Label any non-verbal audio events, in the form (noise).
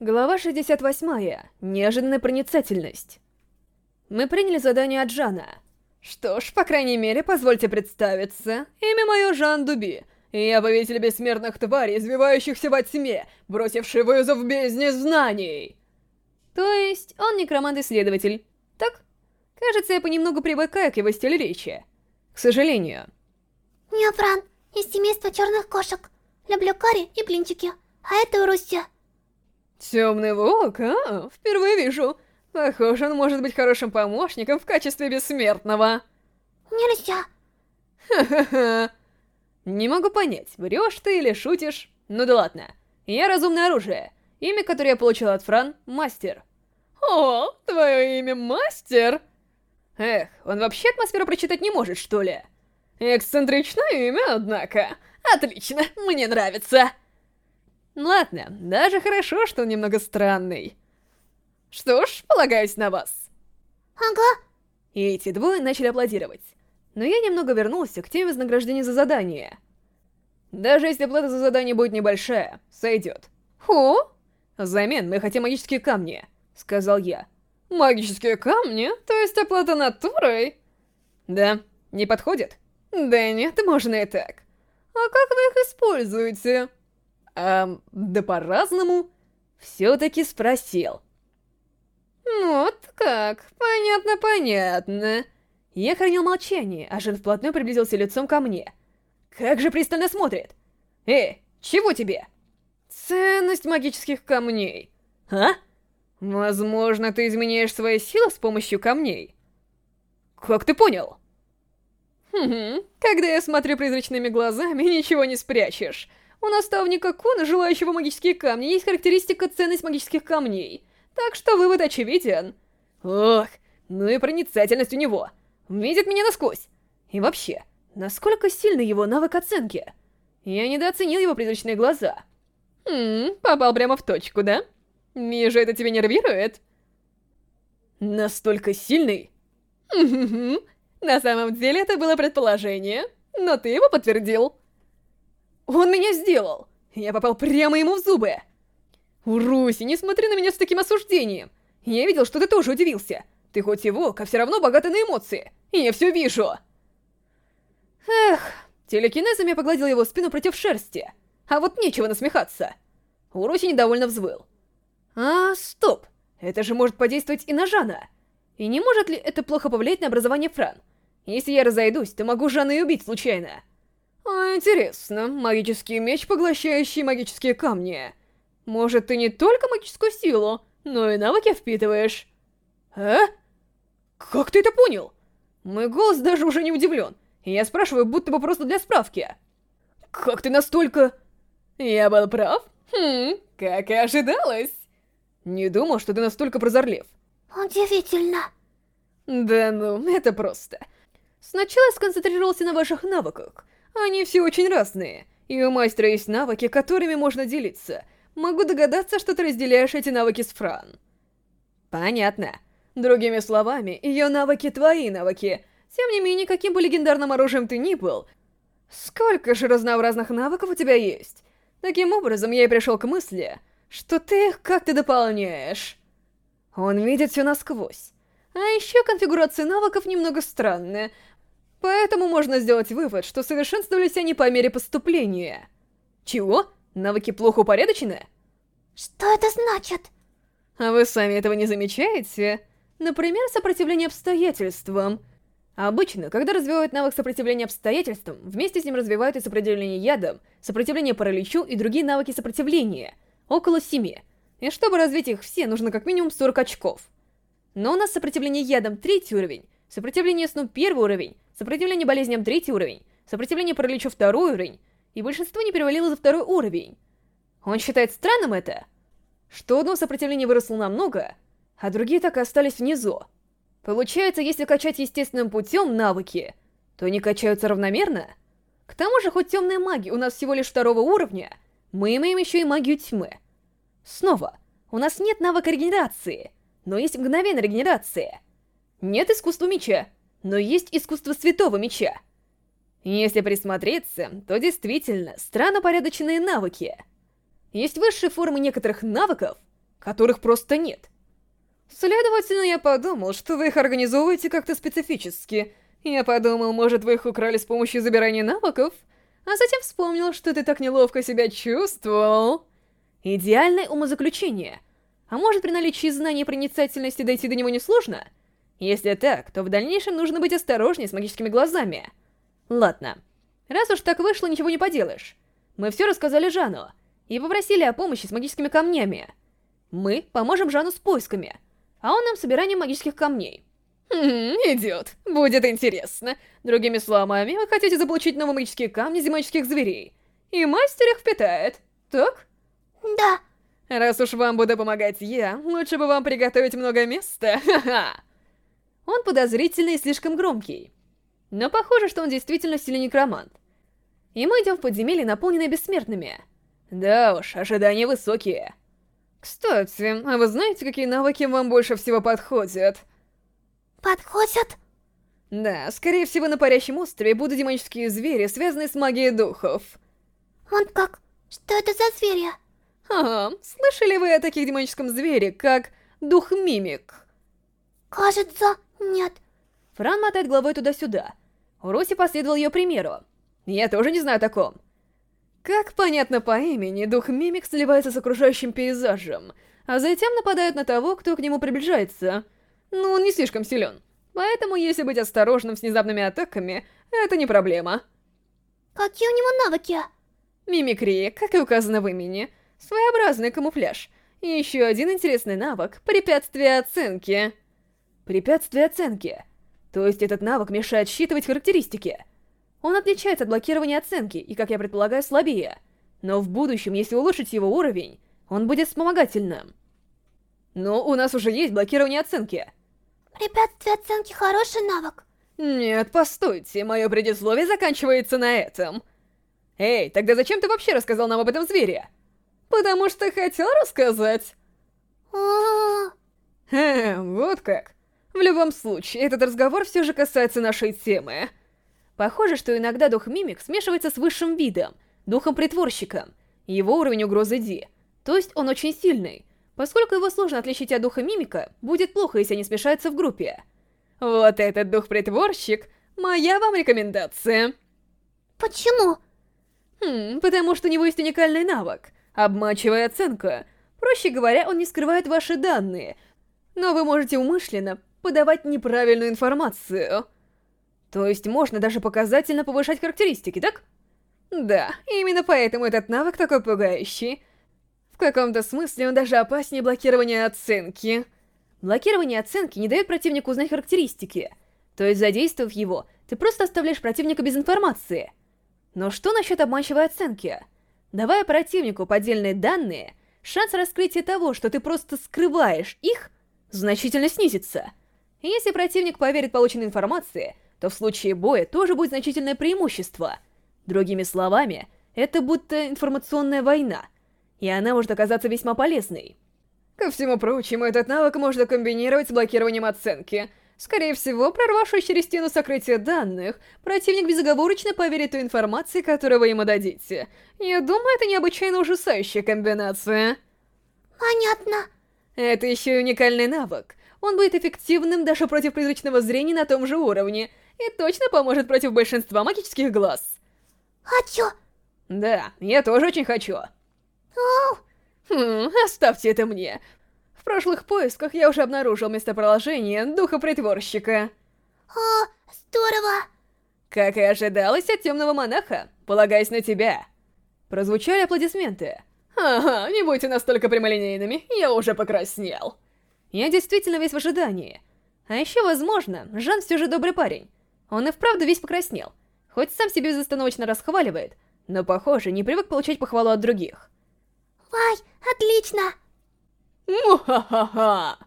Глава 68. Неожиданная проницательность. Мы приняли задание от Жана. Что ж, по крайней мере, позвольте представиться. Имя мое Жан Дуби. Я повелитель бессмертных тварей, извивающихся во тьме, бросивший вызов бездне знаний. То есть, он некромант-исследователь. Так? Кажется, я понемногу привыкаю к его стилю речи. К сожалению. Неофран, из семейства черных кошек. Люблю карри и блинчики. А это Урусия. Темный волк, а? Впервые вижу. Похоже, он может быть хорошим помощником в качестве бессмертного. Нельзя. Ха-ха-ха. Не могу понять, врешь ты или шутишь. Ну да ладно. Я разумное оружие. Имя, которое я получил от Фран — Мастер. О, твое имя Мастер? Эх, он вообще атмосферу прочитать не может, что ли? Эксцентричное имя, однако. Отлично, мне нравится. Ладно, даже хорошо, что он немного странный. Что ж, полагаюсь на вас. Ага. И эти двое начали аплодировать. Но я немного вернулся к теме вознаграждения за задание. Даже если плата за задание будет небольшая, сойдет. Ху? Взамен мы хотим магические камни, сказал я. Магические камни? То есть оплата натурой? Да, не подходит? Да нет, можно и так. А как вы их используете? Эм, да по-разному. Все-таки спросил. Вот как, понятно-понятно. Я хранил молчание, а Жен вплотную приблизился лицом ко мне. Как же пристально смотрит. Эй, чего тебе? Ценность магических камней. А? Возможно, ты изменяешь свои силы с помощью камней. Как ты понял? Хм, когда я смотрю призрачными глазами, ничего не спрячешь. У наставника Куна, желающего магические камни, есть характеристика ценность магических камней. Так что вывод очевиден. Ох, ну и проницательность у него. Видит меня насквозь. И вообще, насколько сильный его навык оценки? Я недооценил его призрачные глаза. Хм, попал прямо в точку, да? Вижу, это тебя нервирует. Настолько сильный? На самом деле это было предположение, но ты его подтвердил. Он меня сделал! Я попал прямо ему в зубы! Руси, не смотри на меня с таким осуждением! Я видел, что ты тоже удивился. Ты хоть и волк, а все равно богатый на эмоции. И я все вижу. Эх, телекинезом я погладил его спину против шерсти. А вот нечего насмехаться. Уруси недовольно взвыл. А, стоп. Это же может подействовать и на Жана. И не может ли это плохо повлиять на образование Фран? Если я разойдусь, то могу Жана и убить случайно. А, интересно, магический меч, поглощающий магические камни. Может, ты не только магическую силу, но и навыки впитываешь? А? Как ты это понял? Мой голос даже уже не удивлен, я спрашиваю, будто бы просто для справки. Как ты настолько... Я был прав? Хм, как и ожидалось. Не думал, что ты настолько прозорлив. Удивительно. Да ну, это просто. Сначала я сконцентрировался на ваших навыках, они все очень разные, и у мастера есть навыки, которыми можно делиться. Могу догадаться, что ты разделяешь эти навыки с Фран. Понятно. Другими словами, ее навыки твои навыки. Тем не менее, каким бы легендарным оружием ты ни был, сколько же разнообразных навыков у тебя есть? Таким образом, я и пришел к мысли, что ты их как-то дополняешь. Он видит все насквозь. А еще конфигурация навыков немного странная, Поэтому можно сделать вывод, что совершенствовались они по мере поступления. Чего? Навыки плохо упорядочены? Что это значит? А вы сами этого не замечаете? Например, сопротивление обстоятельствам. Обычно, когда развивают навык сопротивления обстоятельствам, вместе с ним развивают и сопротивление ядом, сопротивление параличу и другие навыки сопротивления. Около семи. И чтобы развить их все, нужно как минимум 40 очков. Но у нас сопротивление ядом третий уровень, сопротивление сну первый уровень, Сопротивление болезням третий уровень, сопротивление параличу второй уровень, и большинство не перевалило за второй уровень. Он считает странным это, что одно сопротивление выросло намного, а другие так и остались внизу. Получается, если качать естественным путем навыки, то они качаются равномерно? К тому же, хоть темная магия у нас всего лишь второго уровня, мы имеем еще и магию тьмы. Снова, у нас нет навыка регенерации, но есть мгновенная регенерация. Нет искусства меча, но есть искусство святого меча. Если присмотреться, то действительно странно порядочные навыки. Есть высшие формы некоторых навыков, которых просто нет. Следовательно, я подумал, что вы их организовываете как-то специфически. Я подумал, может, вы их украли с помощью забирания навыков? А затем вспомнил, что ты так неловко себя чувствовал. Идеальное умозаключение. А может, при наличии знаний проницательности дойти до него несложно? Если так, то в дальнейшем нужно быть осторожнее с магическими глазами. Ладно. Раз уж так вышло, ничего не поделаешь. Мы все рассказали Жану и попросили о помощи с магическими камнями. Мы поможем Жану с поисками, а он нам собиранием магических камней. Хм, идет. Будет интересно. Другими словами, вы хотите заполучить новые магические камни зимоческих зверей. И мастер их впитает, так? Да. Раз уж вам буду помогать я, лучше бы вам приготовить много места, (laughs) ха-ха. Он подозрительный и слишком громкий. Но похоже, что он действительно сильный некромант. И мы идем в подземелье, наполненное бессмертными. Да уж, ожидания высокие. Кстати, а вы знаете, какие навыки вам больше всего подходят? Подходят? Да, скорее всего, на парящем острове будут демонические звери, связанные с магией духов. Вот как? Что это за звери? Ага, слышали вы о таких демоническом звере, как дух-мимик? Кажется, нет. Фран мотает головой туда-сюда. Уроси последовал ее примеру. Я тоже не знаю о таком. Как понятно по имени, дух Мимик сливается с окружающим пейзажем, а затем нападает на того, кто к нему приближается. Но он не слишком силен. Поэтому, если быть осторожным с внезапными атаками, это не проблема. Какие у него навыки? Мимикрия, как и указано в имени. Своеобразный камуфляж. И еще один интересный навык — препятствие оценки. Препятствие оценки. То есть этот навык мешает считывать характеристики. Он отличается от блокирования оценки и, как я предполагаю, слабее. Но в будущем, если улучшить его уровень, он будет вспомогательным. Но у нас уже есть блокирование оценки. Препятствие оценки хороший навык. Нет, постойте, мое предисловие заканчивается на этом. Эй, тогда зачем ты вообще рассказал нам об этом звере? Потому что хотел рассказать. О, Хм, вот как. В любом случае, этот разговор все же касается нашей темы. Похоже, что иногда дух Мимик смешивается с высшим видом, духом-притворщиком. Его уровень угрозы Ди. То есть он очень сильный. Поскольку его сложно отличить от духа Мимика, будет плохо, если они смешаются в группе. Вот этот дух-притворщик — моя вам рекомендация. почему? Хм, потому что у него есть уникальный навык — обманчивая оценка. Проще говоря, он не скрывает ваши данные, но вы можете умышленно подавать неправильную информацию. То есть можно даже показательно повышать характеристики, так? Да, именно поэтому этот навык такой пугающий. В каком-то смысле он даже опаснее блокирования оценки. Блокирование оценки не дает противнику узнать характеристики. То есть, задействовав его, ты просто оставляешь противника без информации. Но что насчет обманчивой оценки? Давая противнику поддельные данные, шанс раскрытия того, что ты просто скрываешь их, значительно снизится. Если противник поверит полученной информации, то в случае боя тоже будет значительное преимущество. Другими словами, это будто информационная война, и она может оказаться весьма полезной. Ко всему прочему, этот навык можно комбинировать с блокированием оценки. Скорее всего, прорвавшись через стену сокрытия данных, противник безоговорочно поверит той информации, которую вы ему дадите. Я думаю, это необычайно ужасающая комбинация. Понятно. Это еще и уникальный навык. Он будет эффективным даже против призрачного зрения на том же уровне, и точно поможет против большинства магических глаз. Хочу. Да, я тоже очень хочу. Оу, Хм, оставьте это мне. В прошлых поисках я уже обнаружил местоположение духа притворщика. о, здорово. Как и ожидалось от темного монаха, полагаясь на тебя. Прозвучали аплодисменты. Ага, не будьте настолько прямолинейными, я уже покраснел. Я действительно весь в ожидании. А еще, возможно, Жан все же добрый парень. Он и вправду весь покраснел. Хоть сам себе безостановочно расхваливает, но, похоже, не привык получать похвалу от других. Вай, отлично. Муха-ха-ха!